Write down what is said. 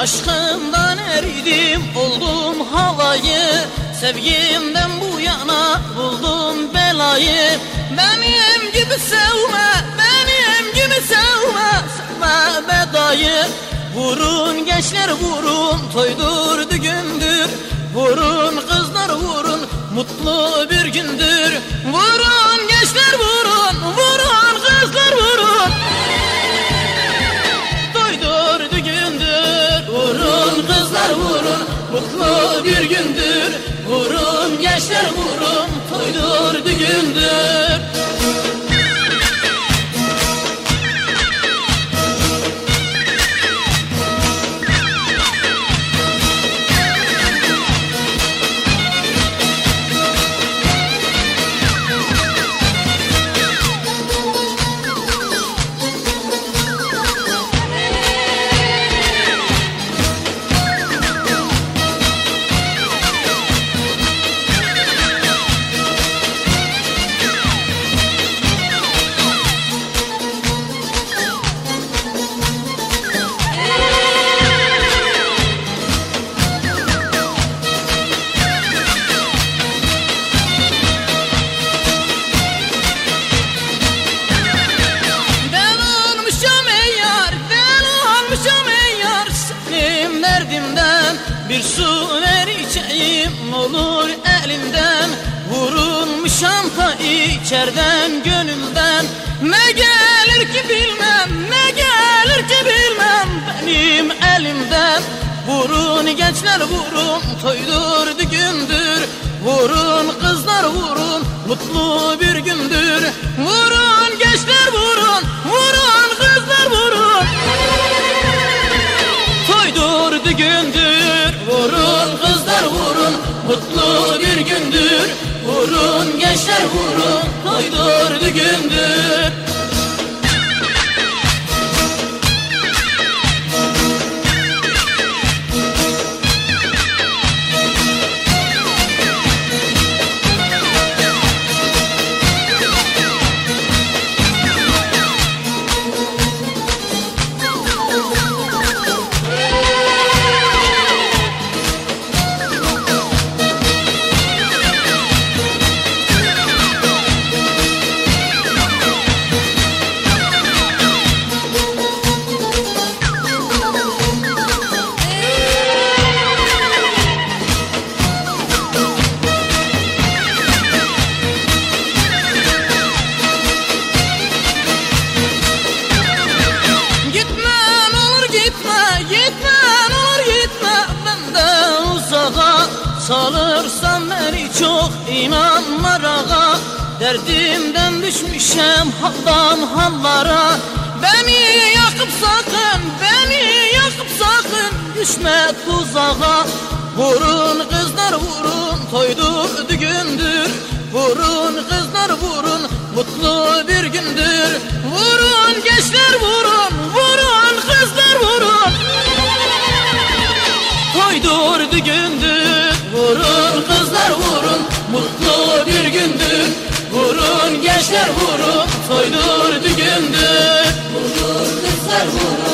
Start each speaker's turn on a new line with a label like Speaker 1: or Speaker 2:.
Speaker 1: Aşkımdan eridim oldum havayı. Sevgimden bu yana buldum belayı. Benim gibi sevme, benim gibi sevme Sevme bedayı. Vurun gençler vurun, toydur düğündür Vurun kızlar vurun, mutlu bir gündür. Vurun gençler vurun Toydur Derdimden bir su ver içeyim olur elinden Vurulmuşam ta içerden gönülden. Ne gelir ki bilmem, ne gelir ki bilmem. Benim elimden Vurun gençler vurun, toydur düğündür. Vurun kızlar vurun, mutlu bir gündür. Vurun gençler Mutlu bir gündür, vurun gençler vurun. Toydur düğündür gitme, gitme ne olur gitme Benden uzağa salırsan beni çok inanma rağa Derdimden düşmüşem haldan hallara. Beni yakıp sakın, beni yakıp sakın. Düşme tuzağa. Vurun kızlar vurun, toydur düğündür Vurun kızlar vurun, mutlu bir gündür. Vurun gençler vurun Düğündür, vurun kızlar vurun Mutlu bir gündür, vurun gençler vurun Toydur düğündür, vurun kızlar vurun